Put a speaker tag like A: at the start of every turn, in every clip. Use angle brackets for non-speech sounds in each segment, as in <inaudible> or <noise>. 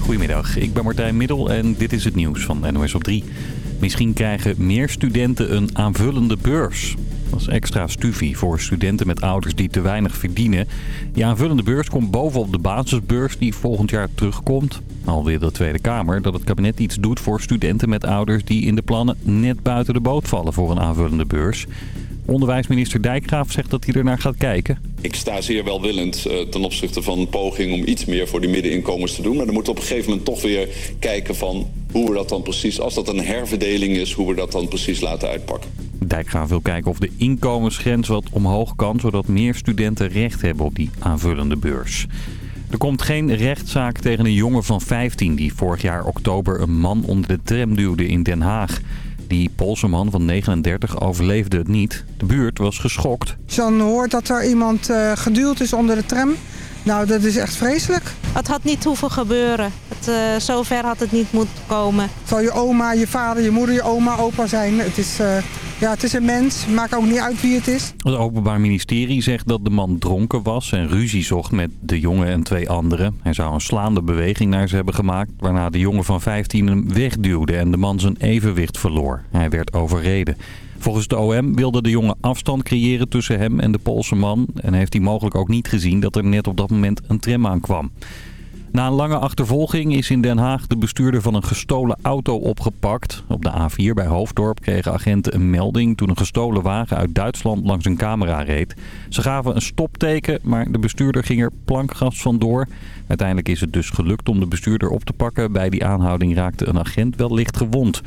A: Goedemiddag, ik ben Martijn Middel en dit is het nieuws van NOS op 3. Misschien krijgen meer studenten een aanvullende beurs. Dat is extra stufie voor studenten met ouders die te weinig verdienen. Die aanvullende beurs komt bovenop de basisbeurs die volgend jaar terugkomt. Al wil de Tweede Kamer dat het kabinet iets doet voor studenten met ouders die in de plannen net buiten de boot vallen voor een aanvullende beurs. Onderwijsminister Dijkgraaf zegt dat hij ernaar gaat kijken.
B: Ik sta zeer welwillend uh, ten opzichte van een poging om iets meer voor die middeninkomens te doen. Maar dan moeten we op een gegeven moment toch weer kijken van hoe we dat dan precies, als dat een herverdeling is, hoe we dat dan precies laten uitpakken.
A: Dijkgraaf wil kijken of de inkomensgrens wat omhoog kan, zodat meer studenten recht hebben op die aanvullende beurs. Er komt geen rechtszaak tegen een jongen van 15 die vorig jaar oktober een man onder de tram duwde in Den Haag. Die Poolse man van 39 overleefde het niet. De buurt was geschokt.
C: Als je dan hoort dat er iemand uh, geduwd is onder de tram... Nou, dat is echt vreselijk.
D: Het had niet hoeven gebeuren. Het, uh, zover had het niet moeten komen.
C: Het zal je oma, je vader, je moeder, je oma, opa zijn. Het is, uh, ja, het is een mens. Maakt ook niet uit wie het is.
A: Het Openbaar Ministerie zegt dat de man dronken was en ruzie zocht met de jongen en twee anderen. Hij zou een slaande beweging naar ze hebben gemaakt... waarna de jongen van 15 hem wegduwde en de man zijn evenwicht verloor. Hij werd overreden. Volgens de OM wilde de jongen afstand creëren tussen hem en de Poolse man... en heeft hij mogelijk ook niet gezien dat er net op dat moment een tram aankwam. Na een lange achtervolging is in Den Haag de bestuurder van een gestolen auto opgepakt. Op de A4 bij Hoofddorp kregen agenten een melding toen een gestolen wagen uit Duitsland langs een camera reed. Ze gaven een stopteken, maar de bestuurder ging er plankgas vandoor. Uiteindelijk is het dus gelukt om de bestuurder op te pakken. Bij die aanhouding raakte een agent wel licht gewond.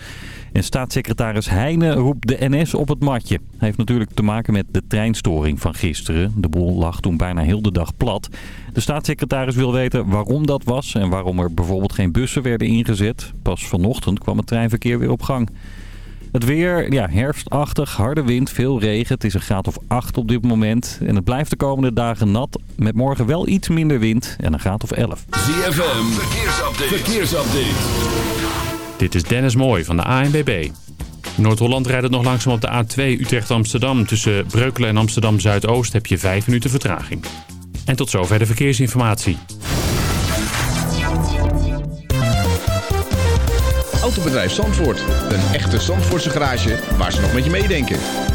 A: En staatssecretaris Heijnen roept de NS op het matje. Hij heeft natuurlijk te maken met de treinstoring van gisteren. De boel lag toen bijna heel de dag plat. De staatssecretaris wil weten waarom dat was en waarom er bijvoorbeeld geen bussen werden ingezet. Pas vanochtend kwam het treinverkeer weer op gang. Het weer, ja, herfstachtig, harde wind, veel regen. Het is een graad of 8 op dit moment. En het blijft de komende dagen nat. Met morgen wel iets minder wind en een graad of 11.
E: ZFM, verkeersupdate. verkeersupdate.
F: Dit is Dennis Mooij van de ANBB. Noord-Holland rijdt het nog langzaam op de A2 Utrecht-Amsterdam. Tussen Breukelen en Amsterdam-Zuidoost heb je 5 minuten vertraging. En tot zover de verkeersinformatie.
G: Autobedrijf Zandvoort. Een echte Zandvoortse garage waar ze nog met je meedenken.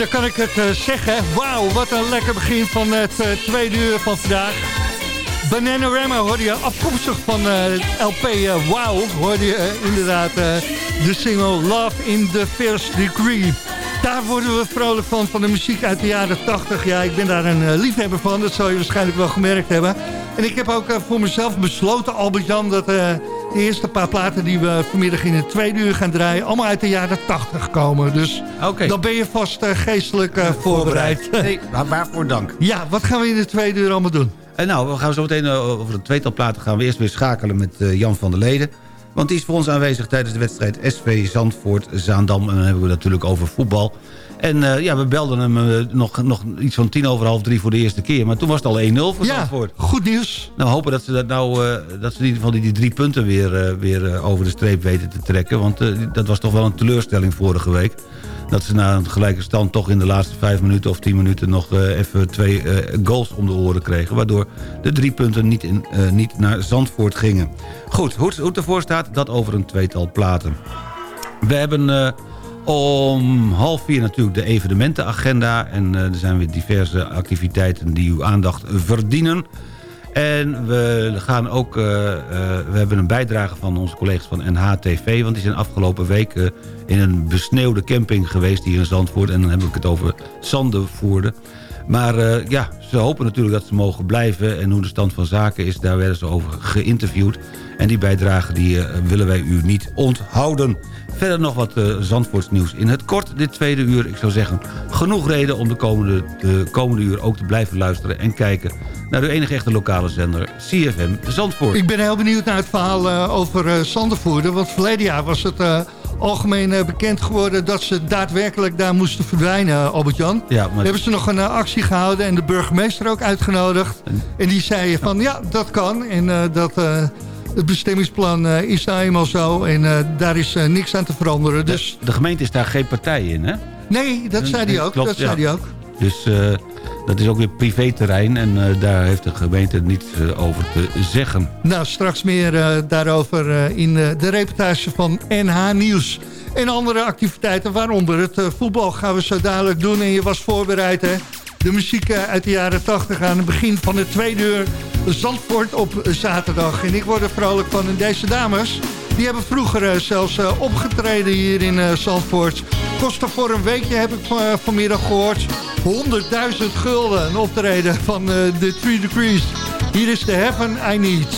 H: Dan kan ik het uh, zeggen. Wauw, wat een lekker begin van het uh, tweede uur van vandaag. Bananarama hoorde je afkomstig van uh, LP Wow. Hoorde je inderdaad de single Love in the First Degree. Daar worden we vrolijk van, van de muziek uit de jaren 80. Ja, ik ben daar een liefhebber van, dat zal je waarschijnlijk wel gemerkt hebben. En ik heb ook voor mezelf besloten, Albert-Jan, dat de eerste paar platen die we vanmiddag in het tweede uur gaan draaien... allemaal uit de jaren 80 komen. Dus okay. dan ben je vast uh, geestelijk uh, voorbereid.
I: Nee, <laughs> waarvoor dank.
H: Ja, wat gaan we in de tweede uur allemaal doen?
I: Uh, nou, we gaan zo meteen over een tweetal platen gaan we eerst weer schakelen met Jan van der Leden. Want die is voor ons aanwezig tijdens de wedstrijd SV Zandvoort-Zaandam. En dan hebben we het natuurlijk over voetbal. En uh, ja, we belden hem uh, nog, nog iets van tien over half drie voor de eerste keer. Maar toen was het al 1-0 voor ja, Zandvoort.
H: goed nieuws.
I: Nou, hopen dat ze, dat nou, uh, dat ze in ieder geval die, die drie punten weer, weer over de streep weten te trekken. Want dat was toch wel een teleurstelling vorige week. Dat ze na een gelijke stand toch in de laatste vijf minuten of tien minuten... nog even twee goals om de oren kregen. Waardoor de drie punten niet, in, niet naar Zandvoort gingen. Goed, hoe, hoe het ervoor staat, dat over een tweetal platen. We hebben om half vier natuurlijk de evenementenagenda. En uh, er zijn weer diverse activiteiten die uw aandacht verdienen. En we gaan ook, uh, uh, we hebben een bijdrage van onze collega's van NHTV... want die zijn afgelopen week in een besneeuwde camping geweest hier in Zandvoort. En dan heb ik het over Zandenvoerde. Maar ja, ze hopen natuurlijk dat ze mogen blijven. En hoe de stand van zaken is, daar werden ze over geïnterviewd. En die bijdrage die, willen wij u niet onthouden. Verder nog wat uh, Zandvoortsnieuws in het kort dit tweede uur. Ik zou zeggen, genoeg reden om de komende, de komende uur ook te blijven luisteren... en kijken naar de enige echte lokale zender, CFM Zandvoort.
H: Ik ben heel benieuwd naar het verhaal uh, over uh. Want verleden jaar was het uh, algemeen bekend geworden... dat ze daadwerkelijk daar moesten verdwijnen, Albert-Jan. Ja, maar... Hebben ze nog een actie gehouden en de burgemeester ook uitgenodigd. En, en die zei van, ja, dat kan. En dat het bestemmingsplan uh, is nou eenmaal zo en uh, daar is uh, niks aan te veranderen. Dus...
I: De, de, gemeente is daar geen partij in, hè?
H: Nee, dat zei hij ook. Klopt, dat ja. zei hij ook.
I: Dus dat is ook weer privéterrein en daar heeft de gemeente niets over te zeggen.
H: Nou, straks meer daarover in de reportage van NH Nieuws. En andere activiteiten, waaronder het voetbal gaan we zo dadelijk doen. En je was voorbereid, hè? De muziek uit de jaren 80 aan het begin van de tweede uur Zandvoort op zaterdag. En ik word er vrolijk van. Deze dames, die hebben vroeger eh, zelfs eh, opgetreden hier in Zandvoort. Kostte voor een weekje, heb ik vanmiddag gehoord, 100.000 gulden. Een optreden van de Three Degrees. Hier is de Heaven I Need.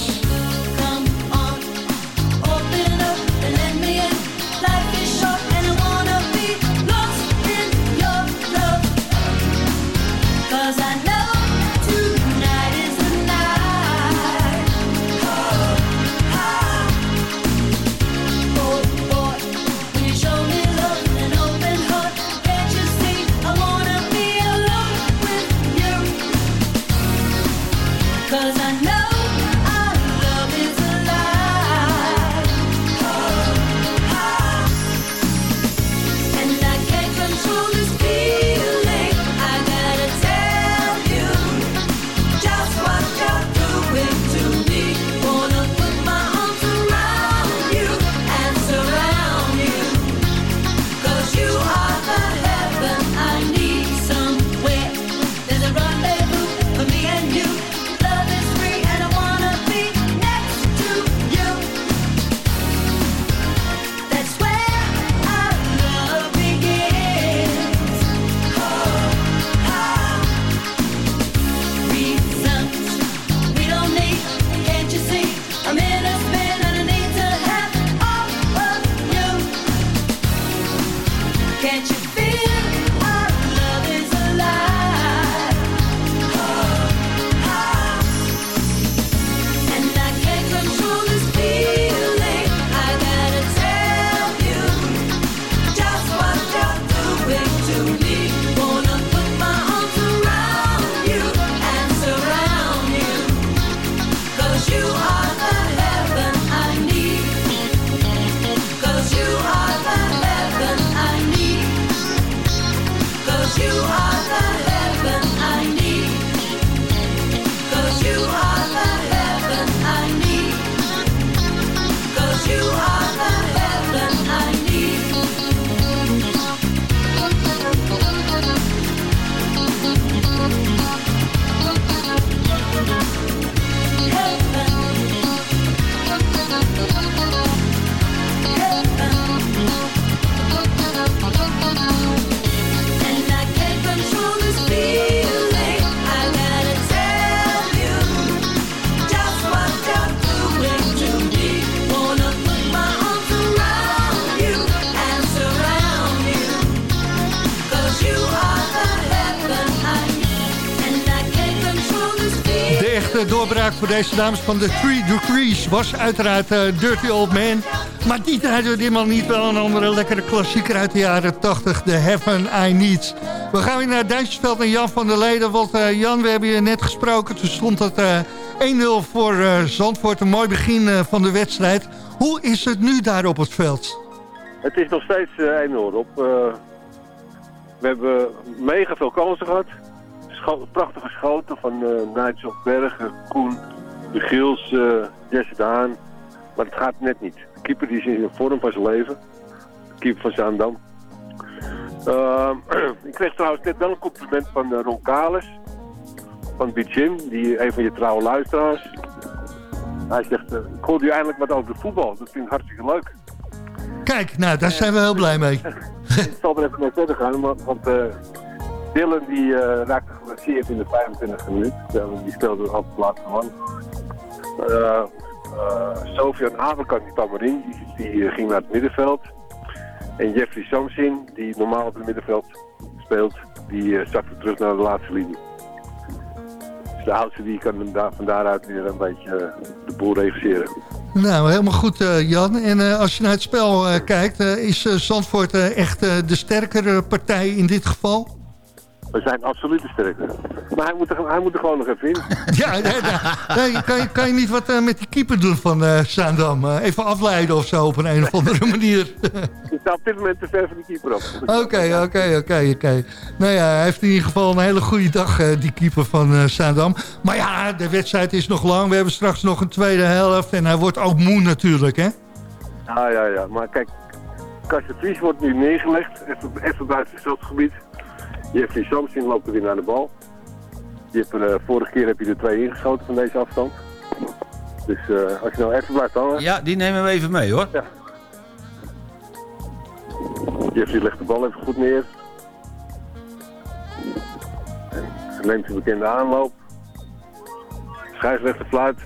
H: Deze dames van de Three Degrees was uiteraard Dirty Old Man. Maar die draaiden we ditmaal niet wel een andere lekkere klassieker uit de jaren 80, The Heaven I Need. We gaan weer naar Duitsersveld en Jan van der Leden, want Jan, we hebben je net gesproken. Toen stond het 1-0 voor Zandvoort, een mooi begin van de wedstrijd. Hoe is het nu daar op het veld?
J: Het is nog steeds 1-0 op. we hebben mega veel kansen gehad prachtige schoten van uh, Nigel Bergen, Koen, de Giels, uh, Jesse Daan. Maar het gaat net niet. De keeper die is in de vorm van zijn leven. De keeper van Zaandam. Uh, <clears throat> ik kreeg trouwens net wel een compliment van uh, Ron Kales. Van Jim, die een van je trouwe luisteraars. Hij zegt, ik hoorde u eindelijk wat over de voetbal. Dat vind ik hartstikke leuk.
H: Kijk, nou, daar zijn we heel blij mee. <laughs>
J: ik zal er even mee verder gaan, want, want Dylan die uh, raakte geblesseerd in de 25e minuut. die speelde op. Uh, uh, Sofian Haverkamp die kwam die, die ging naar het middenveld. En Jeffrey Samsin, die normaal op het middenveld speelt, die uh, zakte terug naar de laatste linie. Dus de oudste die kan van daaruit weer een beetje de boel regisseren.
H: Nou, helemaal goed Jan. En als je naar het spel kijkt, is Zandvoort echt de sterkere partij in dit geval?
J: We zijn absoluut de sterkste. Maar hij moet, er, hij moet er gewoon nog even in. <laughs>
H: ja, nee, nee, kan, je, kan je niet wat uh, met die keeper doen van uh, Zaandam? Uh, even afleiden of zo op een, een of andere manier.
J: Ik sta op dit moment te ver van de keeper op.
H: Oké, oké, oké, oké. Nou ja, hij heeft in ieder geval een hele goede dag, die keeper van Zaandam. Maar ja, de wedstrijd is nog lang. We hebben straks nog een tweede helft. En hij wordt ook moe natuurlijk, hè?
J: Ja, ja, ja. Maar kijk, Kastje Vries wordt nu neergelegd. Even, even buiten het gebied. Jeffrey Samson loopt er weer naar de bal. Je hebt er, uh, vorige keer heb je er twee ingeschoten van deze afstand. Dus uh, als je nou even blijft hangen...
I: Ja, die nemen we even mee hoor. Ja.
J: Jeffrey legt de bal even goed neer. En neemt zijn bekende aanloop. Scheidsrechter fluit.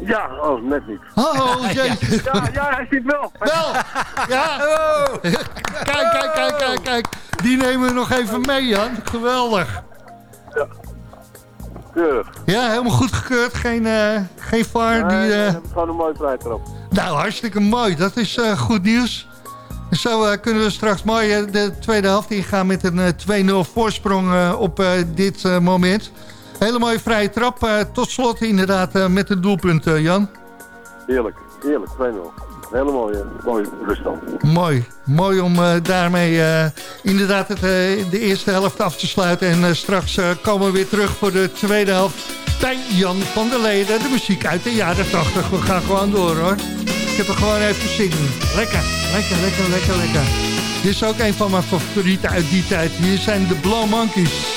J: Ja, oh, net niet.
H: Oh, <laughs> jeetje.
J: Ja, ja, hij ziet wel.
H: Wel, ja. <laughs> Oh. Kijk, kijk, kijk, kijk, kijk. Die nemen we nog even mee, Jan. Geweldig.
J: Ja. Keurig.
H: Ja, helemaal goed gekeurd. Geen, uh, geen VAR.
J: Nee,
H: die,
J: uh... gewoon een mooi feit erop.
H: Nou, hartstikke mooi. Dat is uh, goed nieuws. Zo kunnen we straks mooi de tweede helft ingaan met een 2-0 voorsprong op dit moment. Hele mooie vrije trap. Uh, tot slot inderdaad uh, met het doelpunt, uh, Jan.
J: Heerlijk, heerlijk. 2-0. Hele mooie, mooie ruststand.
H: Mooi. Mooi om daarmee inderdaad het, de eerste helft af te sluiten. En straks komen we weer terug voor de tweede helft bij Jan van der Leden. De muziek uit de jaren 80. We gaan gewoon door hoor. Ik heb er gewoon even zingen. Lekker, lekker, lekker, lekker, lekker. Dit is ook een van mijn favorieten uit die tijd. Hier zijn de Blow Monkeys.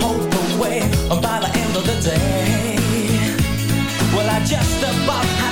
K: hope away by the end of the day. Well, I just about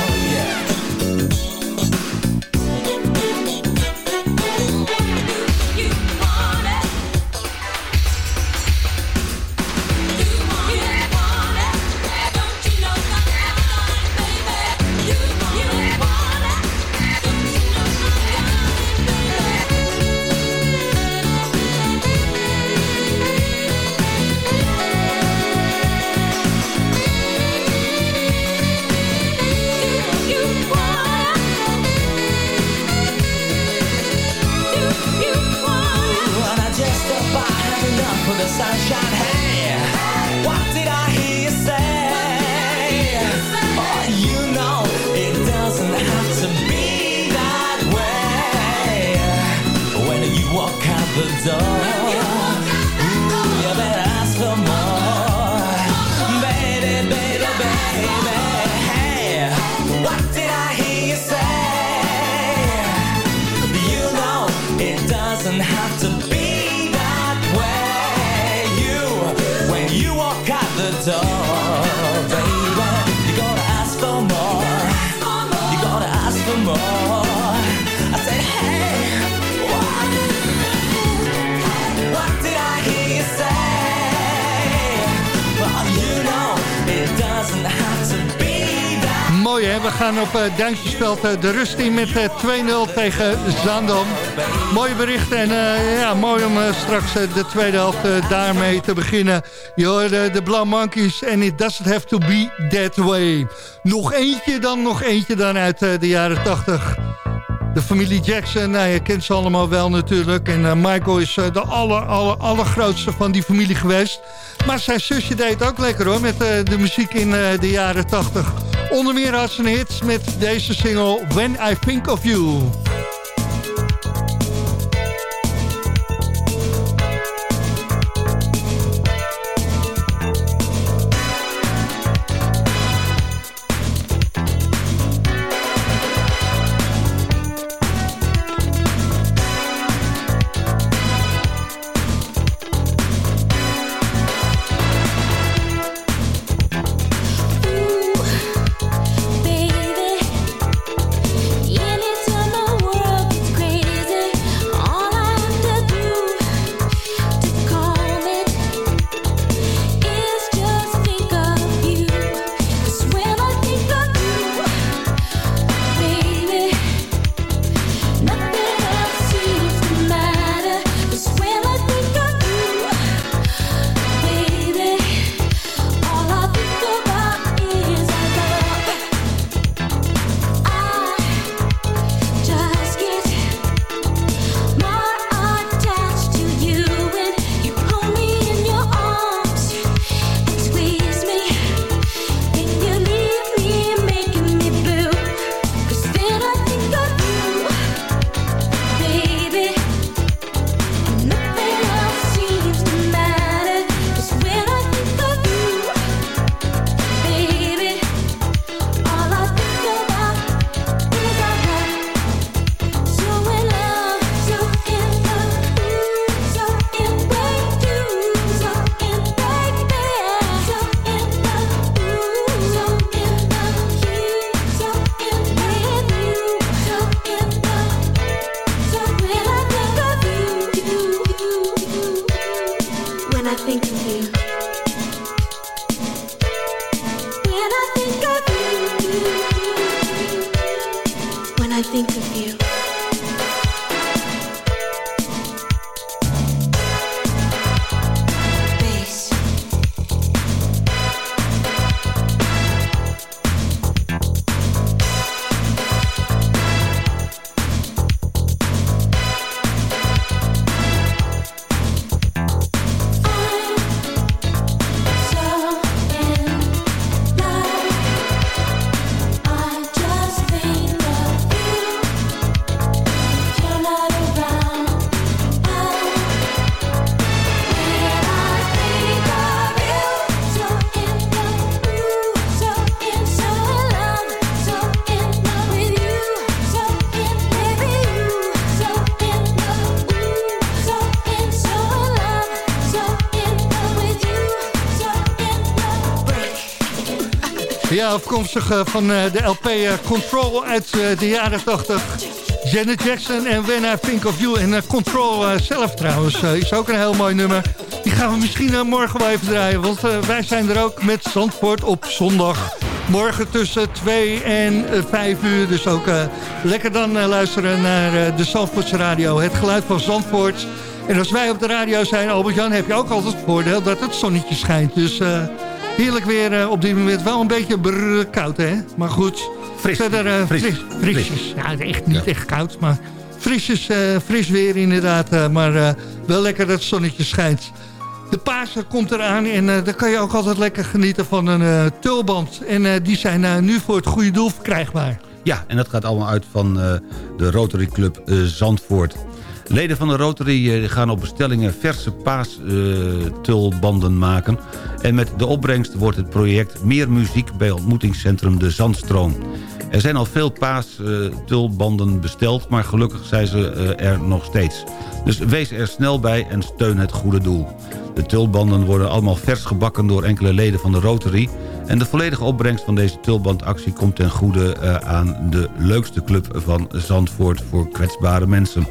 H: Duintjesveld uh, de rust in met uh, 2-0 tegen Zaandam. Mooie berichten en ja, mooi om straks de tweede helft daarmee te beginnen. Je hoorde de Blauw Monkeys en it doesn't have to be that way. Nog eentje dan, nog eentje dan uit de jaren 80. De familie Jackson, nou, je kent ze allemaal wel natuurlijk. En Michael is de aller, aller, allergrootste van die familie geweest. Maar zijn zusje deed ook lekker hoor, met de muziek in de jaren 80. Onder meer had ze een hit met deze single When I Think of You. Afkomstig van de LP Control uit de jaren 80. Janet Jackson en When I Think of You. En Control zelf trouwens is ook een heel mooi nummer. Die gaan we misschien morgen wel even draaien. Want wij zijn er ook met Zandvoort op zondag. Morgen tussen 2 en 5 uur. Dus ook lekker dan luisteren naar de Zandvoortse radio. Het geluid van Zandvoort. En als wij op de radio zijn, Albert-Jan, heb je ook altijd het voordeel dat het zonnetje schijnt. Dus... Heerlijk weer uh, op dit moment. Wel een beetje brrr, koud, hè? Maar goed.
I: Fris.
H: Verder, uh,
I: fris.
H: fris. Frisjes. Ja, echt niet ja. echt koud, maar frisjes, uh, fris weer inderdaad. maar wel lekker dat het zonnetje schijnt. De Pasen komt eraan en dan kan je ook altijd lekker genieten van een tulband. En die zijn nu voor het goede doel verkrijgbaar.
I: Ja, en dat gaat allemaal uit van de Rotary Club Zandvoort. Leden van de Rotary gaan op bestellingen verse paastulbanden maken. En met de opbrengst wordt het project Meer Muziek bij ontmoetingscentrum De Zandstroom. Er zijn al veel paastulbanden besteld, maar gelukkig zijn ze eh, er nog steeds. Dus wees er snel bij en steun het goede doel. De tulbanden worden allemaal vers gebakken door enkele leden van de Rotary... en de volledige opbrengst van deze tulbandactie komt ten goede eh, aan de leukste club van Zandvoort voor kwetsbare mensen.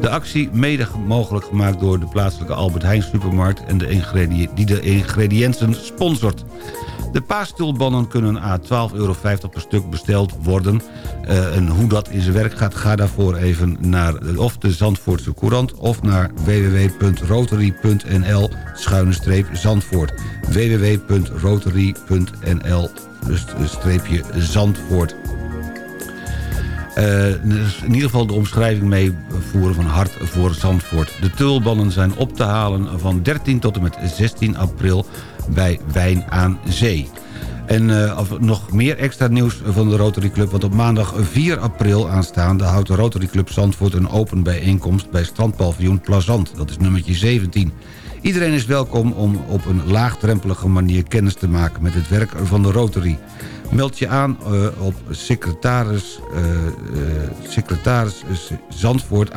I: De actie mede mogelijk gemaakt door de plaatselijke Albert Heijn supermarkt... en de ingrediënten die de ingrediënten sponsort. De paastulbannen kunnen a 12,50 euro per stuk besteld worden. Uh, en hoe dat in zijn werk gaat, ga daarvoor even naar of de Zandvoortse Courant... of naar www.rotary.nl schuine-zandvoort. www.rotary.nl Zandvoort. Uh, in ieder geval de omschrijving meevoeren van Hart voor Zandvoort. De tulbannen zijn op te halen van 13 tot en met 16 april bij Wijn aan Zee. En uh, nog meer extra nieuws van de Rotary Club... want op maandag 4 april aanstaande houdt de Rotary Club Zandvoort... een open bijeenkomst bij strandpaviljoen Plazant. Dat is nummertje 17. Iedereen is welkom om op een laagdrempelige manier kennis te maken... met het werk van de Rotary. Meld je aan uh, op secretaris, secretaris Zandvoort,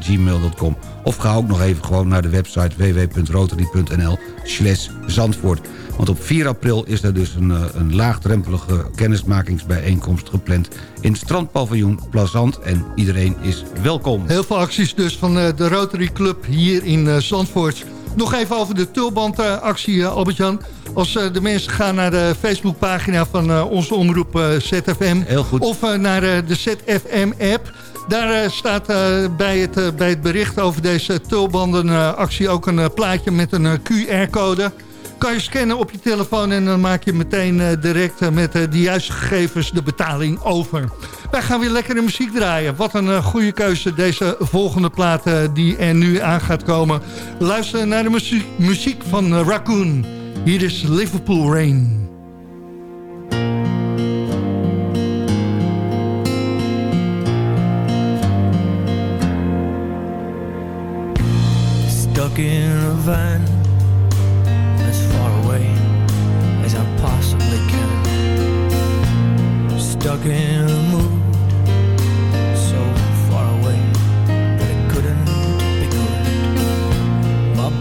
I: gmail.com. Of ga ook nog even gewoon naar de website www.rotary.nl slash Zandvoort. Want op 4 april is er dus een, een laagdrempelige kennismakingsbijeenkomst gepland... in het strandpaviljoen Plazant en iedereen is welkom.
H: Heel veel acties dus van de Rotary Club hier in Zandvoort. Nog even over de tulbandactie, Albert-Jan. Als uh, de mensen gaan naar de Facebookpagina van uh, onze omroep ZFM...
I: Heel goed.
H: of naar de ZFM-app... Daar staat bij, het, bij het bericht over deze tulbandenactie ook een plaatje met een QR-code. Kan je scannen op je telefoon en dan maak je meteen direct met de juiste gegevens de betaling over. Wij gaan weer lekkere muziek draaien. Wat een goede keuze deze volgende plaat die er nu aan gaat komen. Luister naar de muziek, van Raccoon. Hier is Liverpool Rain.
L: Stuck in a van as far away as I possibly can. Stuck in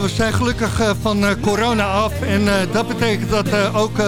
H: We zijn gelukkig eh, van eh, corona af. En eh, dat betekent dat ook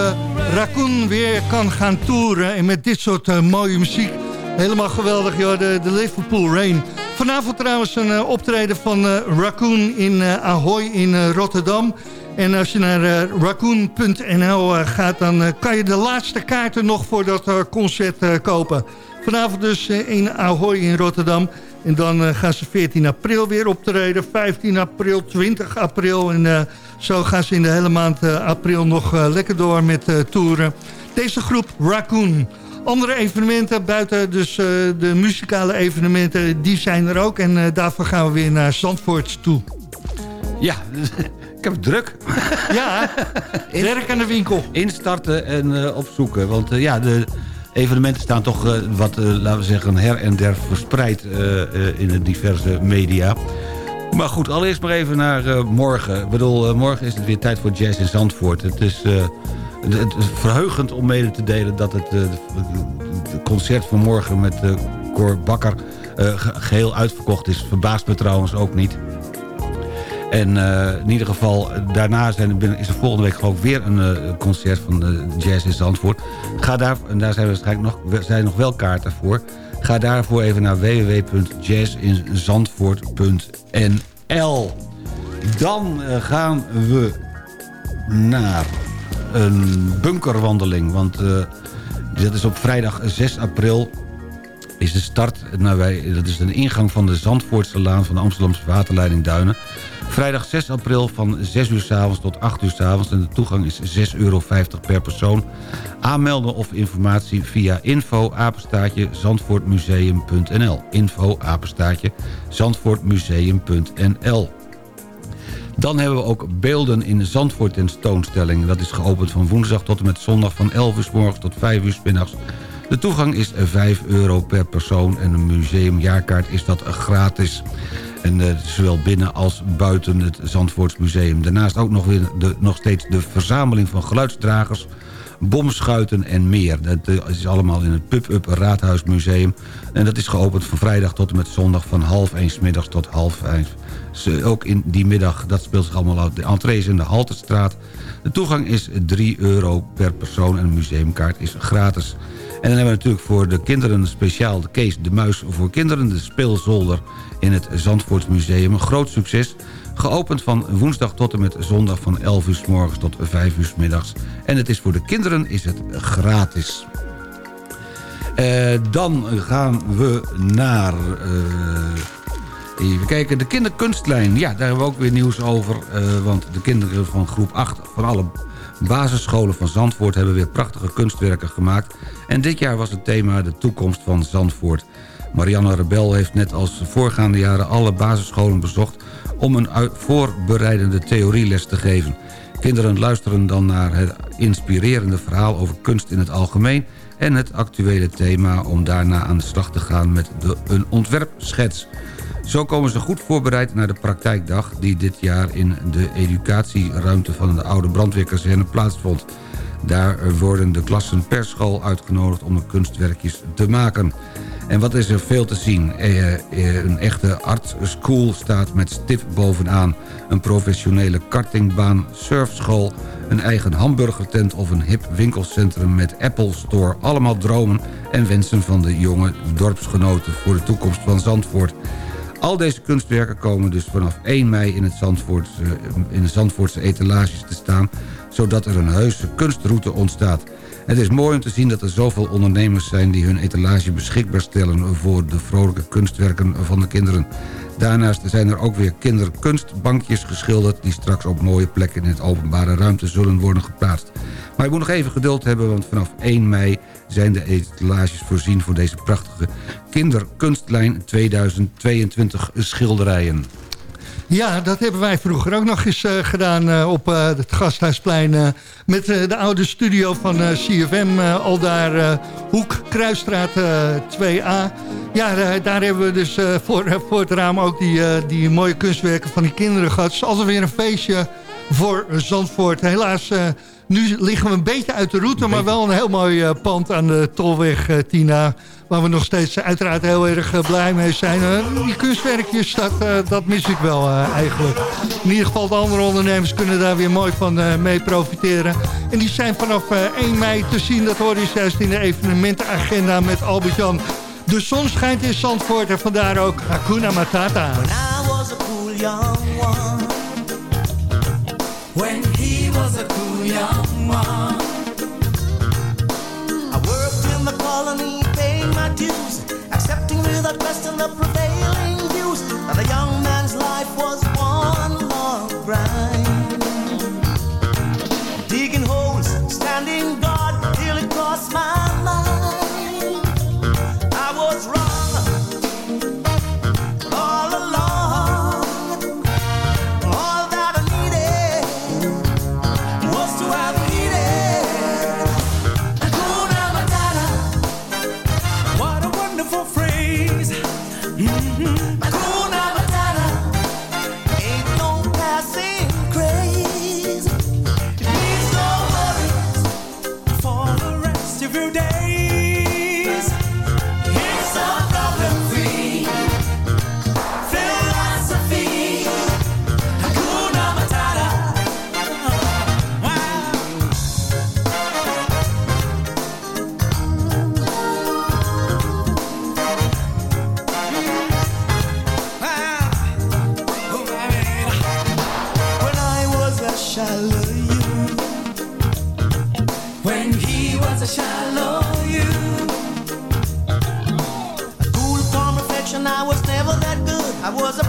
H: Raccoon weer kan gaan toeren. En met dit soort mooie muziek. Helemaal geweldig, joh, de, de Liverpool Rain. Vanavond trouwens een optreden van Raccoon in Ahoy in Rotterdam. En als je naar raccoon.nl gaat, dan kan je de laatste kaarten nog voor dat concert kopen. Vanavond dus in Ahoy in Rotterdam. En dan eh, gaan ze 14 april weer optreden, 15 april, 20 april. En eh, zo gaan ze in de hele maand eh, april nog lekker door met toeren. Deze groep Raccoon. Andere evenementen buiten dus de muzikale evenementen, die zijn er ook. En daarvoor gaan we weer naar Zandvoort toe.
I: Ja, ik heb het druk.
H: Ja, <laughs> werk aan de winkel.
I: Instarten en opzoeken. Want ja, de evenementen staan toch eh, wat, eh, laten we zeggen, her en der verspreid eh, in de diverse media. Maar goed, allereerst maar even naar morgen. Ik bedoel, morgen is het weer tijd voor jazz in Zandvoort. Het is, het, is verheugend om mede te delen dat het, het concert van morgen met uh, Cor Bakker eh, ge- geheel uitverkocht is. Verbaast me trouwens ook niet. En eh, in ieder geval, daarna zijn, is er volgende week ik weer een eh, concert van eh, Jazz in Zandvoort. Ga daar, en daar zijn waarschijnlijk nog, zijn nog wel kaarten voor. Ga daarvoor even naar www.jazzinzandvoort.nl Dan gaan we naar een bunkerwandeling. Want dat is op vrijdag 6 april is de start. Nou, wij, dat is een ingang van de Zandvoortse Laan van de Amsterdamse Waterleiding Duinen. Vrijdag 6 april van 6 uur s avonds tot 8 uur s avonds. En de toegang is 6,50 euro per persoon. Aanmelden of informatie via info apenstaatje zandvoortmuseum.nl info apenstaatje zandvoortmuseum.nl dan hebben we ook beelden in Zandvoort tentoonstelling. Dat is geopend van woensdag tot en met zondag van 11 uur s morgens tot 5 uur s middags. De toegang is 5 euro per persoon en een museumjaarkaart is dat gratis. En eh, zowel binnen als buiten het Zandvoorts Museum. Daarnaast ook nog, weer de, nog steeds de verzameling van geluidsdragers bomschuiten en meer. Dat eh, is allemaal in het Pub-Up Raadhuismuseum. En dat is geopend van vrijdag tot en met zondag van half 1 's middags tot half 5. Dus, ook in die middag, dat speelt zich allemaal uit. De entree is in de Halterstraat. De toegang is 3 euro per persoon en een museumkaart is gratis. En dan hebben we natuurlijk voor de kinderen speciaal de Kees de Muis voor kinderen... de speelzolder in het Zandvoortsmuseum. Een groot succes. Geopend van woensdag tot en met zondag van 11 uur s morgens tot 5 uur s middags. En het is voor de kinderen is het gratis. Eh, dan gaan we naar... eh, even kijken, de kinderkunstlijn. Ja, daar hebben we ook weer nieuws over. eh, want de kinderen van groep 8 van alle basisscholen van Zandvoort... hebben weer prachtige kunstwerken gemaakt. En dit jaar was het thema de toekomst van Zandvoort. Marianne Rebel heeft net als voorgaande jaren alle basisscholen bezocht... om een voorbereidende theorieles te geven. Kinderen luisteren dan naar het inspirerende verhaal over kunst in het algemeen... en het actuele thema om daarna aan de slag te gaan met een ontwerpschets. Zo komen ze goed voorbereid naar de praktijkdag... die dit jaar in de educatieruimte van de oude brandweerkazerne plaatsvond. Daar worden de klassen per school uitgenodigd om de kunstwerkjes te maken. En wat is er veel te zien? Eh, eh, een echte art school staat met stip bovenaan. Een professionele kartingbaan, surfschool... een eigen hamburgertent of een hip winkelcentrum met Apple Store. Allemaal dromen en wensen van de jonge dorpsgenoten... voor de toekomst van Zandvoort. Al deze kunstwerken komen dus vanaf 1 mei in, het Zandvoortse, in de Zandvoortse etalages te staan... zodat er een heuse kunstroute ontstaat. Het is mooi om te zien dat er zoveel ondernemers zijn... die hun etalage beschikbaar stellen voor de vrolijke kunstwerken van de kinderen. Daarnaast zijn er ook weer kinderkunstbankjes geschilderd... die straks op mooie plekken in het openbare ruimte zullen worden geplaatst. Maar je moet nog even geduld hebben, want vanaf 1 mei zijn de etalages voorzien... voor deze prachtige kinderkunstlijn 2022 schilderijen.
H: Ja, dat hebben wij vroeger ook nog eens uh, gedaan uh, op uh, het Gasthuisplein... met de oude studio van CFM, al daar Hoek, Kruisstraat 2A. Ja, daar hebben we dus voor, voor het raam ook die, die mooie kunstwerken van die kinderen gehad. Het is weer een feestje voor Zandvoort. Helaas nu liggen we een beetje uit de route, maar wel een heel mooi uh, pand aan de Tolweg uh, Tina. Waar we nog steeds uiteraard heel erg uh, blij mee zijn. die kunstwerkjes, dat, dat mis ik wel eigenlijk. In ieder geval de andere ondernemers kunnen daar weer mooi van mee profiteren. En die zijn vanaf 1 mei te zien. Dat hoor je juist in de evenementenagenda met Albert-Jan. De zon schijnt in Zandvoort en vandaar ook Hakuna Matata.
M: When I was a cool young one When without question the prevailing views. And a young man's life was one when he was a shallow you, cool, calm reflection. I was never that good. I was a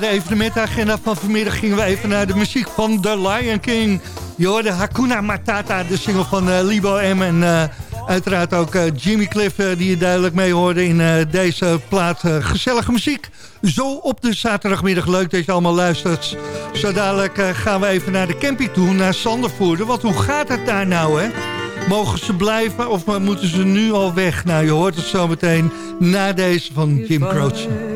H: De evenementagenda van vanmiddag gingen we even naar de muziek van The Lion King. Je hoorde Hakuna Matata, de single van uh, Libo M. En uh, uiteraard ook uh, Jimmy Cliff, die je duidelijk mee hoorde in deze plaat. gezellige muziek. Zo op de zaterdagmiddag. Leuk dat je allemaal luistert. Zo dadelijk gaan we even naar de camping toe, naar Sandervoorde. Want hoe gaat het daar nou, hè? Mogen ze blijven of moeten ze nu al weg? Nou, je hoort het zo meteen na deze van Jim Croce.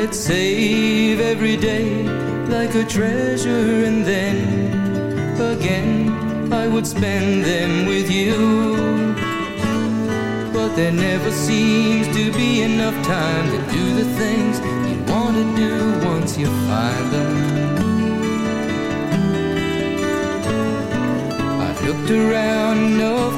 H: I'd save every day like a treasure And then again I would spend them with you. But there never seems to be enough time To do the things you want to do once you find them I Looked around enough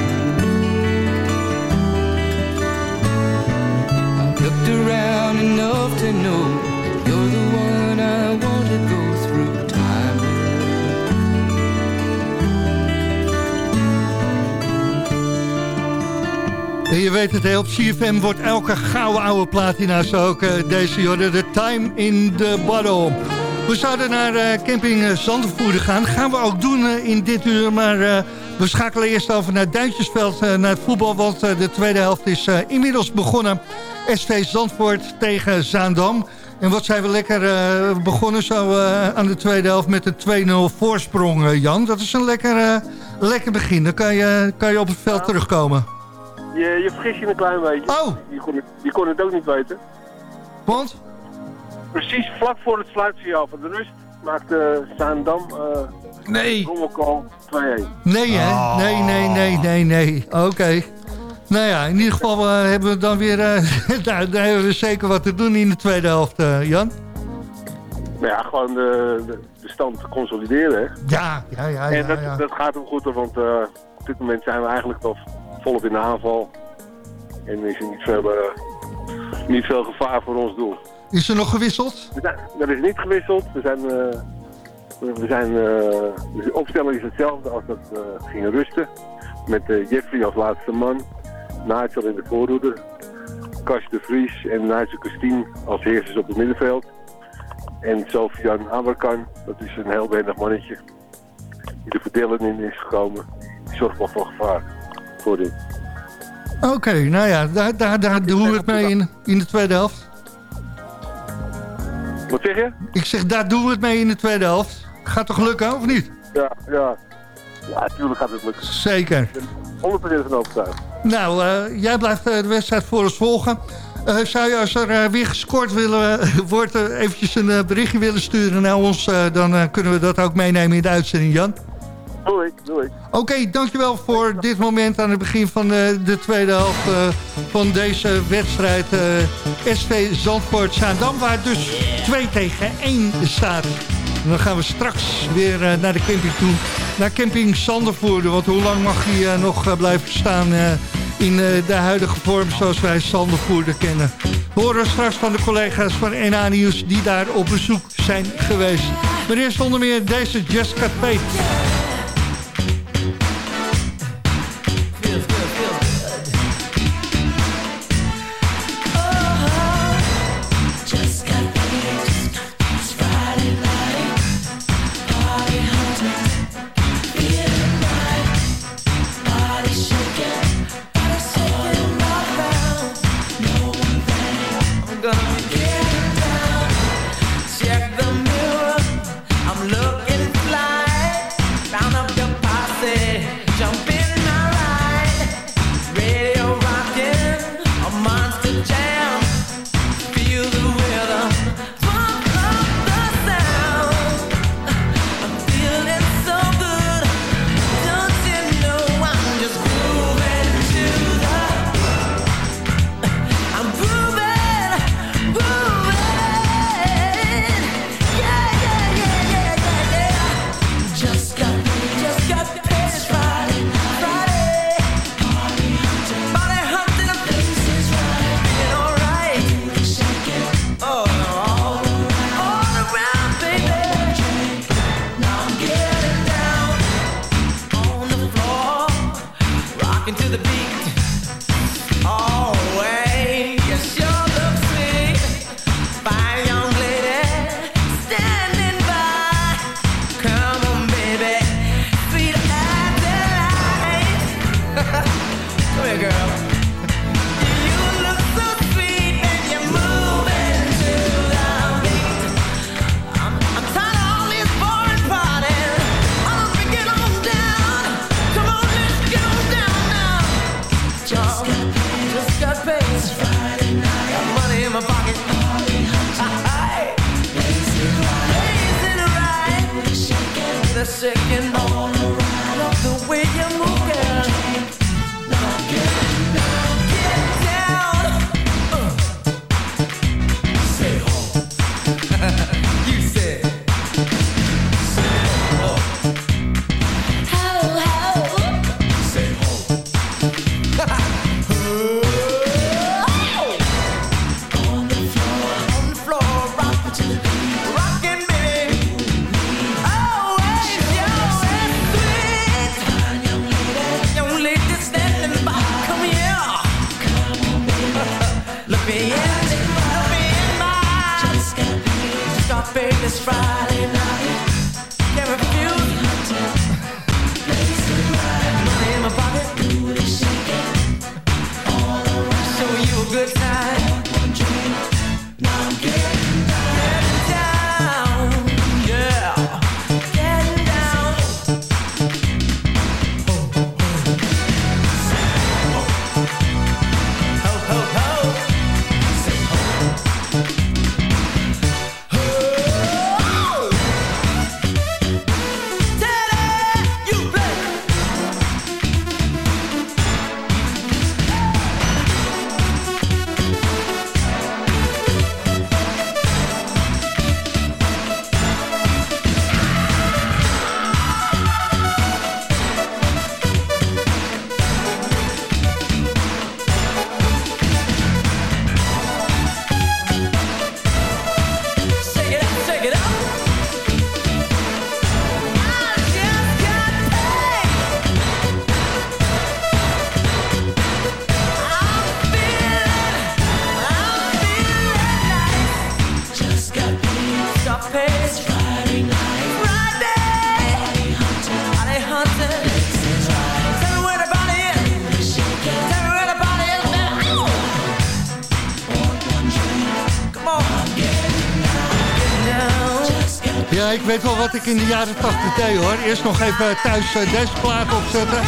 H: Je weet het, op CFM wordt elke gouden oude platina zo ook uh, deze jorden. De time in the bottle. We zouden naar uh, camping uh, Zandvoorde gaan. Gaan we ook doen in dit uur, maar we schakelen eerst over naar Duintjesveld, naar het voetbal. Want de tweede helft is inmiddels begonnen. SV Zandvoort tegen Zaandam. En wat zijn we lekker begonnen zo aan de tweede helft met een 2-0 voorsprong, Jan. Dat is een lekker, lekker begin. Dan kan je, kan je op het veld terugkomen.
J: Je, je vergis je een klein beetje.
H: Oh!
J: Je kon, het, je kon het ook niet weten.
H: Want?
J: Precies vlak voor het sluitsignaal van de rust maakte Zaandam uh,
H: nee.
J: 2-1.
H: Nee hè? Oh. Nee, nee, nee, nee, nee. Oké. Nou ja, in ieder geval uh, hebben we dan weer... Uh, daar, daar, hebben we zeker wat te doen in de tweede helft, Jan.
J: Nou ja, gewoon de, de, de stand consolideren, hè.
H: Ja, ja, ja. ja
J: en dat,
H: ja.
J: dat gaat hem goed, want op dit moment zijn we eigenlijk toch volop in de aanval. En is er niet veel, uh, niet veel gevaar voor ons doel.
H: Is er nog gewisseld?
J: Er is niet gewisseld. We zijn, uh, we zijn, uh, de opstelling is hetzelfde als dat we gingen rusten. Met Jeffrey als laatste man. Nigel in de voorhoede. Kas de Vries en Nigel Christine als heersers op het middenveld. En Sofian Aberkan, dat is een heel weinig mannetje. Die de verdeling in is gekomen. Die zorgt wel voor gevaar. Oké,
H: okay, nou ja, daar, daar, daar doen we het mee in, in de tweede helft.
J: Wat zeg je?
H: Ik zeg, daar doen we het mee in de tweede helft. Gaat toch lukken, of niet?
J: Ja, ja. Ja, natuurlijk gaat het lukken.
H: Zeker. Ik
J: ben 100% van overtuigd.
H: Nou, uh, jij blijft uh, de wedstrijd voor ons volgen. Uh, zou je als er weer gescoord willen, wordt, eventjes een berichtje willen sturen naar ons... dan kunnen we dat ook meenemen in de uitzending, Jan?
J: Doe ik, doe ik.
H: Oké, dankjewel voor dit moment aan het begin van de, de tweede helft uh, van deze wedstrijd. Uh, SV Zandvoort Zaandam, waar dus 2 tegen 1 staat. Dan gaan we straks weer naar de camping toe. Naar camping Zandervoorde. Want hoe lang mag hij nog blijven staan in de huidige vorm zoals wij Zandervoorde kennen. We horen straks van de collega's van NA Nieuws die daar op bezoek zijn geweest. Maar eerst onder meer deze Jessica Pate. ik weet wel wat ik in de jaren 80 deed hoor. Eerst nog even thuis eh, deze plaat opzetten.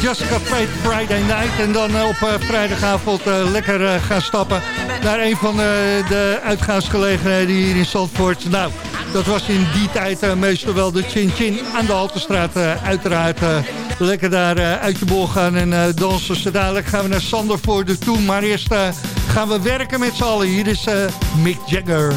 H: Jessica Played Friday Night. En dan eh, op eh, vrijdagavond lekker gaan stappen. Naar een van de uitgaansgelegenheden hier in Zandvoort. Nou, dat was in die tijd meestal wel de Chin Chin aan de Haltestraat. uiteraard lekker daar uit je bol gaan en dansen. Zo dadelijk gaan we naar Sander voor de toe. Maar eerst gaan we werken met z'n allen. Hier is Mick Jagger.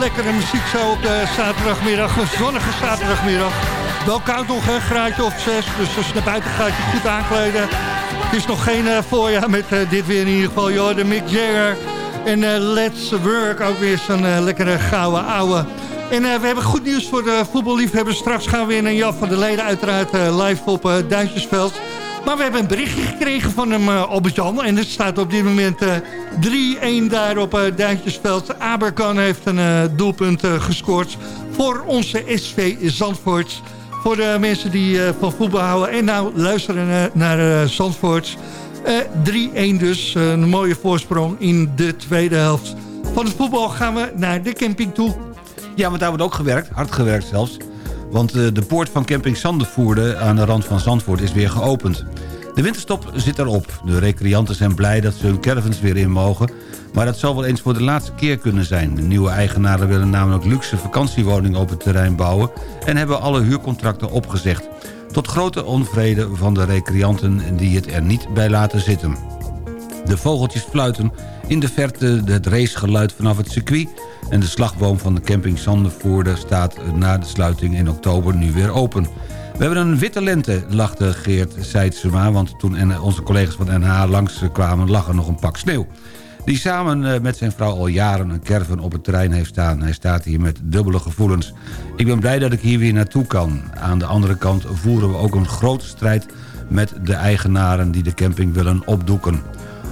H: Lekkere muziek zo op de zaterdagmiddag. Een zonnige zaterdagmiddag. Wel koud nog, een graadje of zes. Dus als je naar buiten gaat, je goed aankleden. Het is nog geen uh, voorjaar met uh, dit weer in ieder geval. Joh, de Mick Jagger en uh, Let's Work. Ook weer zo'n lekkere gouden ouwe. En we hebben goed nieuws voor de voetballiefhebbers. Straks gaan we weer naar Jan van der Leden uiteraard live op Duintjesveld. Maar we hebben een berichtje gekregen van hem, uh, Albert-Jan. En er staat op dit moment uh, 3-1 daar op uh, Duintjesveld. Aberkan heeft een doelpunt gescoord voor onze SV Zandvoort. Voor de mensen die van voetbal houden en nou luisteren naar Zandvoort. 3-1 dus, een mooie voorsprong in de tweede helft. Van het voetbal gaan we naar de camping toe.
I: Ja, want daar wordt ook gewerkt, hard gewerkt zelfs. Want de poort van camping Sandervoerde aan de rand van Zandvoort is weer geopend. De winterstop zit erop. De recreanten zijn blij dat ze hun caravans weer in mogen... maar dat zal wel eens voor de laatste keer kunnen zijn. De nieuwe eigenaren willen namelijk luxe vakantiewoningen op het terrein bouwen... en hebben alle huurcontracten opgezegd. Tot grote onvrede van de recreanten die het er niet bij laten zitten. De vogeltjes fluiten, in de verte het racegeluid vanaf het circuit... en de slagboom van de camping Zandervoorde staat na de sluiting in oktober nu weer open... We hebben een witte lente, lachte Geert Seidsema... want toen onze collega's van NH langskwamen lag er nog een pak sneeuw. Die samen eh, met zijn vrouw al jaren een caravan op het terrein heeft staan. Hij staat hier met dubbele gevoelens. Ik ben blij dat ik hier weer naartoe kan. Aan de andere kant voeren we ook een grote strijd... met de eigenaren die de camping willen opdoeken.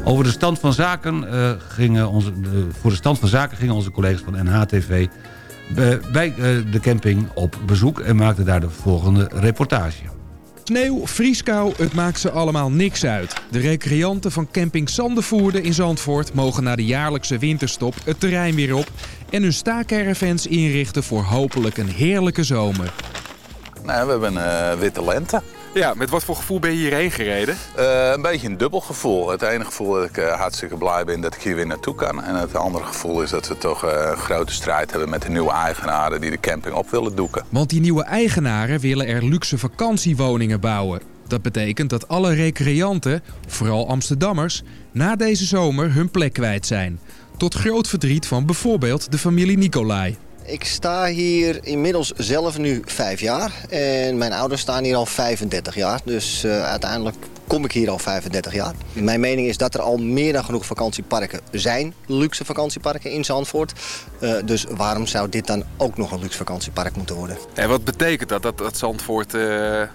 I: Over de stand van zaken, uh, gingen onze, uh, voor de stand van zaken gingen onze collega's van NHTV bij eh, de camping op bezoek en maakte daar de volgende reportage.
N: Sneeuw, vrieskou, het maakt ze allemaal niks uit. De recreanten van camping Sandervoerde in Zandvoort mogen na de jaarlijkse winterstop het terrein weer op en hun staakervens inrichten voor hopelijk een heerlijke zomer.
O: Nou, we hebben een uh, witte lente.
P: Ja, met wat voor gevoel ben je hierheen gereden?
O: Uh, een beetje een dubbel gevoel. Het ene gevoel dat ik uh, hartstikke blij ben dat ik hier weer naartoe kan. En het andere gevoel is dat we toch uh, een grote strijd hebben met de nieuwe eigenaren die de camping op willen doeken.
N: Want die nieuwe eigenaren willen er luxe vakantiewoningen bouwen. Dat betekent dat alle recreanten, vooral Amsterdammers, na deze zomer hun plek kwijt zijn. Tot groot verdriet van bijvoorbeeld de familie Nicolai.
Q: Ik sta hier inmiddels zelf nu vijf jaar. En mijn ouders staan hier al 35 jaar. Dus uh, uiteindelijk kom ik hier al 35 jaar. Mijn mening is dat er al meer dan genoeg vakantieparken zijn. Luxe vakantieparken in Zandvoort. Uh, dus waarom zou dit dan ook nog een luxe vakantiepark moeten worden?
P: En wat betekent dat, dat, Zandvoort uh,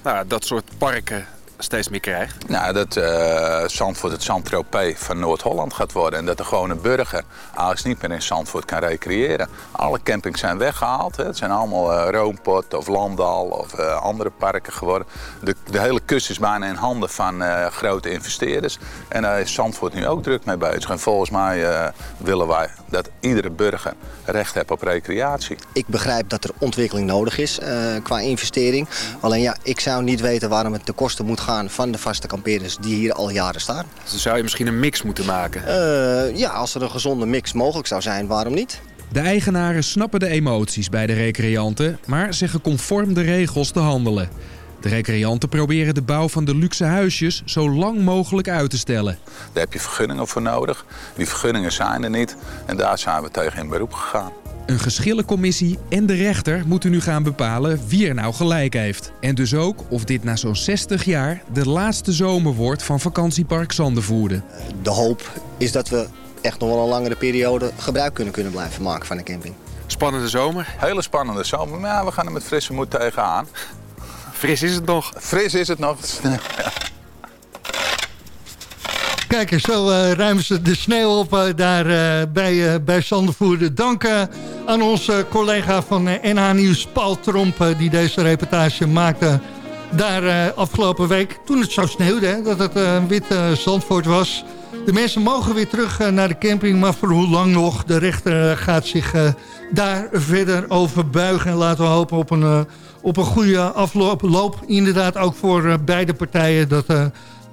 P: nou, dat soort parken steeds meer krijgt?
O: Nou, dat uh, Zandvoort het Zandtropee van Noord-Holland gaat worden. En dat de gewone burger eigenlijk niet meer in Zandvoort kan recreëren. Alle campings zijn weggehaald. Hè. Het zijn allemaal uh, Roompot of Landal of uh, andere parken geworden. De, de, hele kust is bijna in handen van grote investeerders. En daar is Zandvoort nu ook druk mee bezig. En volgens mij willen wij dat iedere burger recht heeft op recreatie.
Q: Ik begrijp dat er ontwikkeling nodig is qua investering. Alleen ja, ik zou niet weten waarom het de kosten moet gaan van de vaste kampeerders die hier al jaren staan.
P: Dus dan zou je misschien een mix moeten maken?
Q: Uh, ja, als er een gezonde mix mogelijk zou zijn, waarom niet?
N: De eigenaren snappen de emoties bij de recreanten, maar zeggen conform de regels te handelen. De recreanten proberen de bouw van de luxe huisjes zo lang mogelijk uit te stellen.
O: Daar heb je vergunningen voor nodig. Die vergunningen zijn er niet en daar zijn we tegen in beroep gegaan.
N: Een geschillencommissie en de rechter moeten nu gaan bepalen wie er nou gelijk heeft. En dus ook of dit na zo'n 60 jaar de laatste zomer wordt van vakantiepark Zandervoerde.
Q: De hoop is dat we echt nog wel een langere periode gebruik kunnen, kunnen blijven maken van de camping.
P: Spannende zomer?
O: Hele spannende zomer, maar ja, we gaan er met frisse moed tegenaan.
P: Fris is het nog?
O: Fris is het nog.
H: Kijk eens, zo uh, ruimen ze de sneeuw op uh, daar uh, bij, bij. Dank aan onze collega van NH Nieuws, Paul Tromp... die deze reportage maakte daar afgelopen week. Toen het zo sneeuwde, hè, dat het een wit Zandvoort was. De mensen mogen weer terug naar de camping, maar voor hoe lang nog? De rechter gaat zich daar verder over buigen. En laten we hopen op een, op een goede afloop. Loop, inderdaad ook voor beide partijen... dat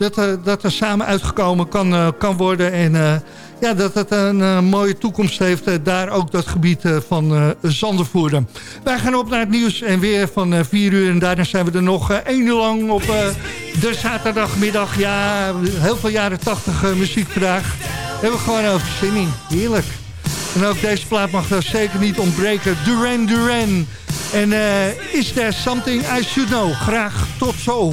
H: dat, uh, dat er samen uitgekomen kan, uh, kan worden. En uh, ja, dat het een mooie toekomst heeft. daar ook dat gebied van Zandervoerder. Wij gaan op naar het nieuws en weer van 4 uur. En daarna zijn we er nog één uur lang op de zaterdagmiddag. Ja, heel veel jaren 80 muziek vandaag. Hebben we gewoon over zin in. Heerlijk.
M: En ook deze plaat mag er zeker niet ontbreken. Duran Duran. En is there something I should know? Graag tot zo.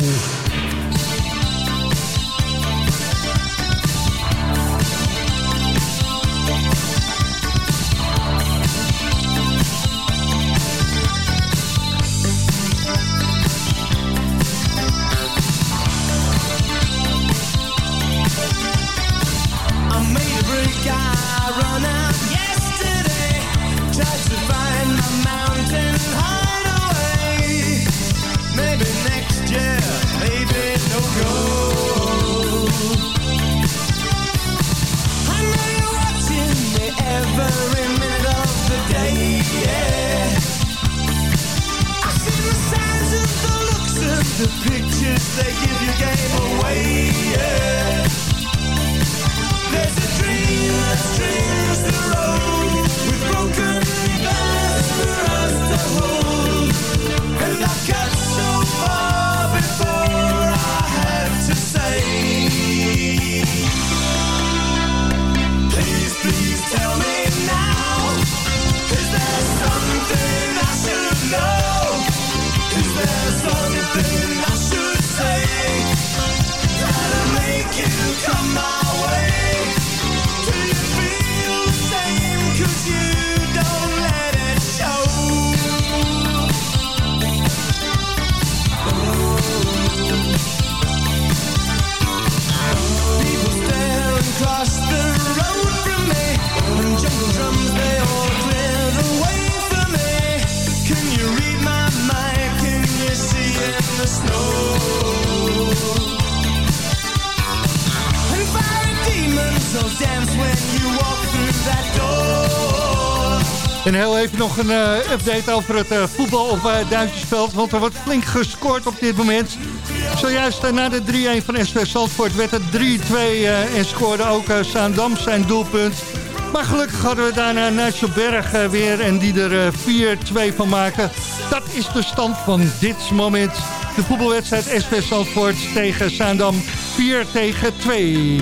M: Nog een uh, update over het uh, voetbal op uh. Want er wordt flink gescoord op dit moment. Zojuist na de 3-1 van SV Zandvoort werd het 3-2 en scoorde ook Saandam zijn doelpunt. Maar gelukkig hadden we daarna Berg weer en die er 4-2 van maken. Dat is de stand van dit moment. De voetbalwedstrijd SV Zandvoort tegen Saandam 4 tegen 2.